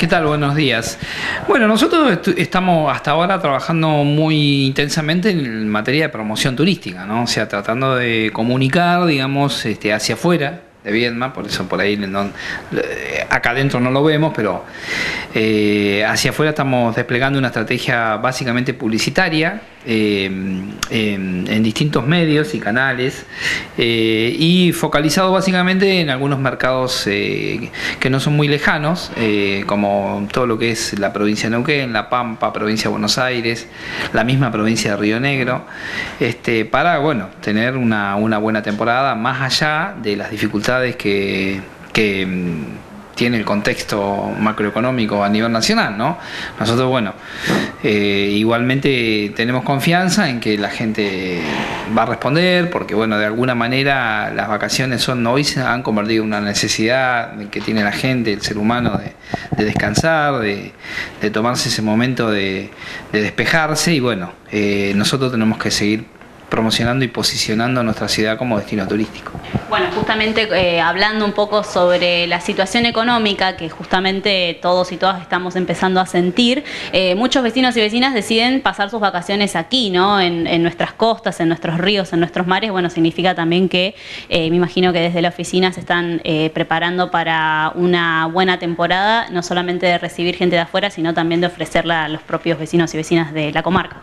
¿Qué tal? Buenos días. Bueno, nosotros estamos hasta ahora trabajando muy intensamente en materia de promoción turística, ¿no? O sea, tratando de comunicar, digamos, este, hacia afuera de Viedma, por eso por ahí acá adentro no lo vemos, pero eh, hacia afuera estamos desplegando una estrategia básicamente publicitaria eh, en, distintos medios y canales eh, y focalizado básicamente en algunos mercados que no son muy lejanos, como todo lo que es la provincia de Neuquén, La Pampa, provincia de Buenos Aires, la misma provincia de Río Negro, este, para bueno, tener una, una buena temporada más allá de las dificultades que tiene el contexto macroeconómico a nivel nacional, ¿no? Nosotros, bueno, eh, igualmente tenemos confianza en que la gente va a responder, porque, bueno, de alguna manera las vacaciones son hoy se han convertido en una necesidad que tiene la gente, el ser humano, de, descansar, de, tomarse ese momento de, despejarse, y bueno, eh, nosotros tenemos que seguir promocionando y posicionando nuestra ciudad como destino turístico. Bueno, justamente eh, hablando un poco sobre la situación económica que justamente todos y todas estamos empezando a sentir, eh, muchos vecinos y vecinas deciden pasar sus vacaciones aquí, ¿no? En, nuestras costas, en nuestros ríos, en nuestros mares. Bueno, significa también que eh, me imagino que desde la oficina se están preparando para una buena temporada, no solamente de recibir gente de afuera, sino también de ofrecerla a los propios vecinos y vecinas de la comarca.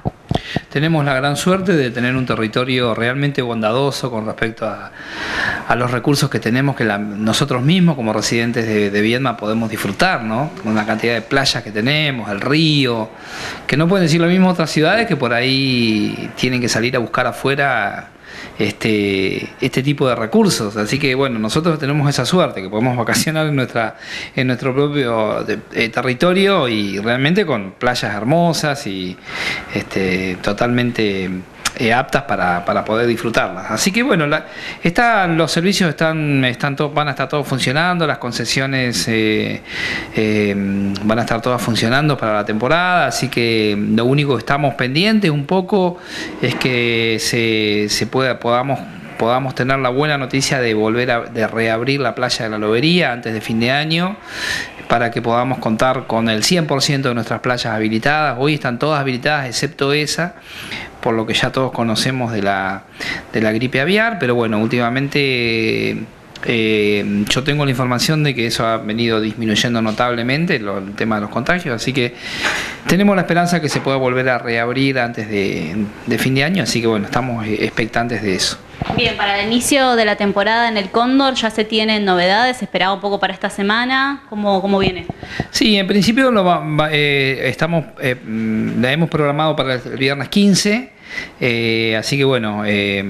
Tenemos la gran suerte de tener un territorio realmente bondadoso con respecto a, los recursos que tenemos, que nosotros mismos como residentes de, de Viedma podemos disfrutar, ¿no? Con la cantidad de playas que tenemos, el río, que no pueden decir lo mismo otras ciudades que por ahí tienen que salir a buscar afuera este, este tipo de recursos. Así que bueno, nosotros tenemos esa suerte, que podemos vacacionar en, nuestra, en nuestro propio eh, territorio y realmente con playas hermosas y este, totalmente eh, aptas para, para, poder disfrutarlas. Así que bueno, los servicios están, están todos, van a estar todos funcionando, las concesiones eh, eh, van a estar todas funcionando para la temporada, así que lo único que estamos pendientes un poco es que se, se pueda, podamos podamos tener la buena noticia de volver a de reabrir la playa de la Lobería antes de fin de año para que podamos contar con el 100% de nuestras playas habilitadas. Hoy están todas habilitadas excepto esa, por lo que ya todos conocemos de la, de la gripe aviar, pero bueno, últimamente eh, yo tengo la información de que eso ha venido disminuyendo notablemente el tema de los contagios, así que tenemos la esperanza que se pueda volver a reabrir antes de, fin de año, así que bueno, estamos expectantes de eso. Bien, para el inicio de la temporada en el Cóndor ya se tienen novedades, esperaba un poco para esta semana, ¿cómo, cómo viene? Sí, en principio lo eh, estamos, eh, mm, la hemos programado para el viernes 15 eh, así que bueno, eh,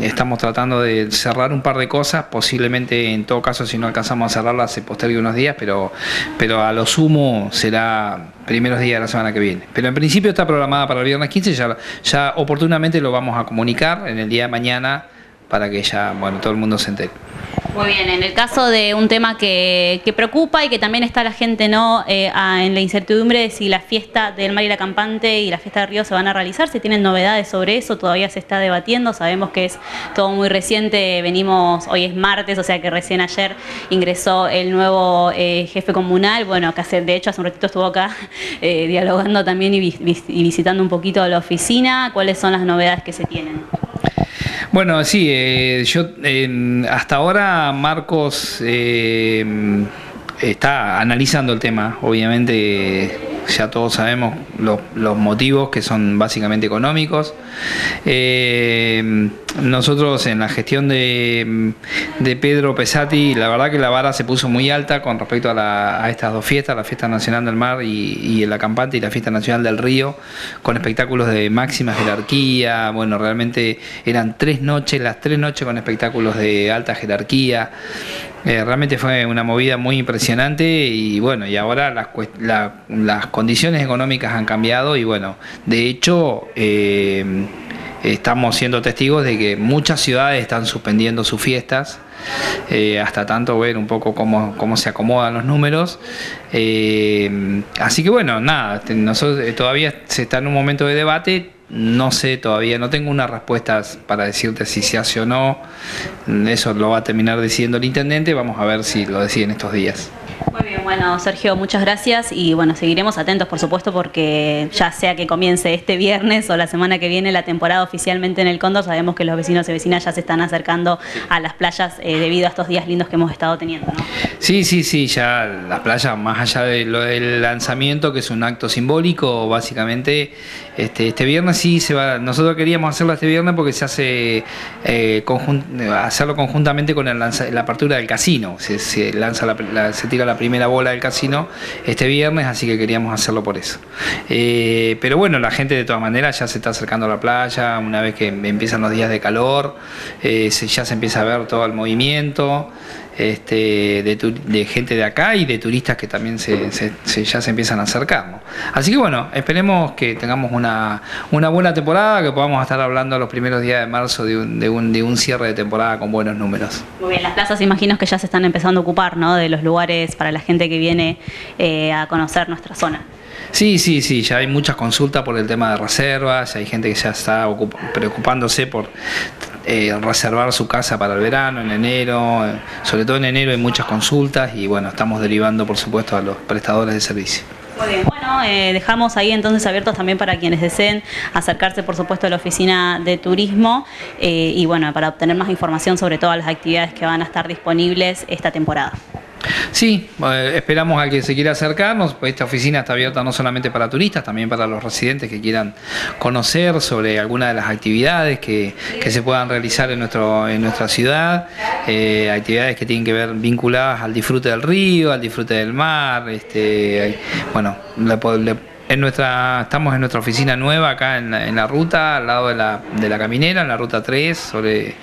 estamos tratando de cerrar un par de cosas, posiblemente en todo caso si no alcanzamos a cerrarlas se postergue unos días, pero, pero a lo sumo será primeros días de la semana que viene. Pero en principio está programada para el viernes 15, ya, ya oportunamente lo vamos a comunicar en el día de mañana para que ya bueno todo el mundo se entere. Muy bien, en el caso de un tema que, preocupa y que también está la gente no eh, en la incertidumbre de si la fiesta del Mar y la Campante y la fiesta de Río se van a realizar, si tienen novedades sobre eso, todavía se está debatiendo, sabemos que es todo muy reciente, venimos, hoy es martes, o sea que recién ayer ingresó el nuevo eh, jefe comunal, bueno, que hace, de hecho hace un ratito estuvo acá eh, dialogando también y, y visitando un poquito la oficina, cuáles son las novedades que se tienen. Bueno, sí, eh, yo hasta ahora Marcos eh, está analizando el tema, obviamente ya todos sabemos los, motivos que son básicamente económicos. Eh, nosotros en la gestión de, Pedro Pesati, la verdad que la vara se puso muy alta con respecto a, estas dos fiestas, la Fiesta Nacional del Mar y, el Acampante y la Fiesta Nacional del Río, con espectáculos de máxima jerarquía. Bueno, realmente eran tres noches, las tres noches con espectáculos de alta jerarquía. Eh, realmente fue una movida muy impresionante y bueno, y ahora las, las condiciones económicas han cambiado y bueno, de hecho eh, estamos siendo testigos de que muchas ciudades están suspendiendo sus fiestas. Eh, hasta tanto ver un poco cómo, cómo se acomodan los números. así que bueno, nada, nosotros todavía se está en un momento de debate, no sé todavía, no tengo unas respuestas para decirte si se hace o no. Eso lo va a terminar decidiendo el intendente. Vamos a ver si lo deciden estos días. Bueno, Sergio, muchas gracias y bueno, seguiremos atentos, por supuesto, porque ya sea que comience este viernes o la semana que viene la temporada oficialmente en el Cóndor, sabemos que los vecinos y vecinas ya se están acercando a las playas eh, debido a estos días lindos que hemos estado teniendo, ¿no? Sí, sí, sí, ya la playa, más allá de lo del lanzamiento, que es un acto simbólico, básicamente, este, este viernes sí se va, nosotros queríamos hacerlo este viernes porque se hace eh, hacerlo conjuntamente con la apertura del casino, se, lanza la, se tira la primera bola del casino este viernes, así que queríamos hacerlo por eso. Eh, pero bueno, la gente de todas maneras ya se está acercando a la playa, una vez que empiezan los días de calor, eh, ya se empieza a ver todo el movimiento este, de, gente de acá y de turistas que también se, ya se empiezan a acercar. Así que bueno, esperemos que tengamos una, una buena temporada, que podamos estar hablando los primeros días de marzo de un, de un, de un cierre de temporada con buenos números. Muy bien, las plazas imagino que ya se están empezando a ocupar ¿no? de los lugares para la gente que viene eh, a conocer nuestra zona. Sí, sí, sí, ya hay muchas consultas por el tema de reservas, hay gente que ya está preocupándose por eh, reservar su casa para el verano, en enero, eh, sobre todo en enero hay muchas consultas y bueno, estamos derivando por supuesto a los prestadores de servicio. Muy bien, bueno, eh, dejamos ahí entonces abiertos también para quienes deseen acercarse por supuesto a la oficina de turismo y bueno, para obtener más información sobre todas las actividades que van a estar disponibles esta temporada. Sí, eh, esperamos a que se quiera acercarnos, esta oficina está abierta no solamente para turistas, también para los residentes que quieran conocer sobre alguna de las actividades que, se puedan realizar en, nuestro, en nuestra ciudad, eh, actividades que tienen que ver vinculadas al disfrute del río, al disfrute del mar, este, bueno, en nuestra, estamos en nuestra oficina nueva acá en la, ruta, al lado de la, de la caminera, en la ruta 3, sobre...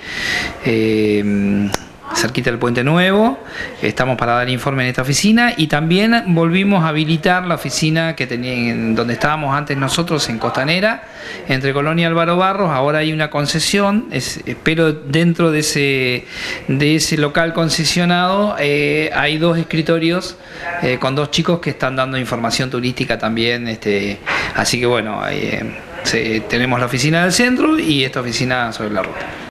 Eh, cerquita del Puente Nuevo. Estamos para dar informe en esta oficina y también volvimos a habilitar la oficina que tenía, donde estábamos antes nosotros en Costanera, entre Colonia y Álvaro Barros. Ahora hay una concesión, espero dentro de ese, de ese local concesionado eh, hay dos escritorios eh, con dos chicos que están dando información turística también. Este, así que bueno, eh, tenemos la oficina del centro y esta oficina sobre la ruta.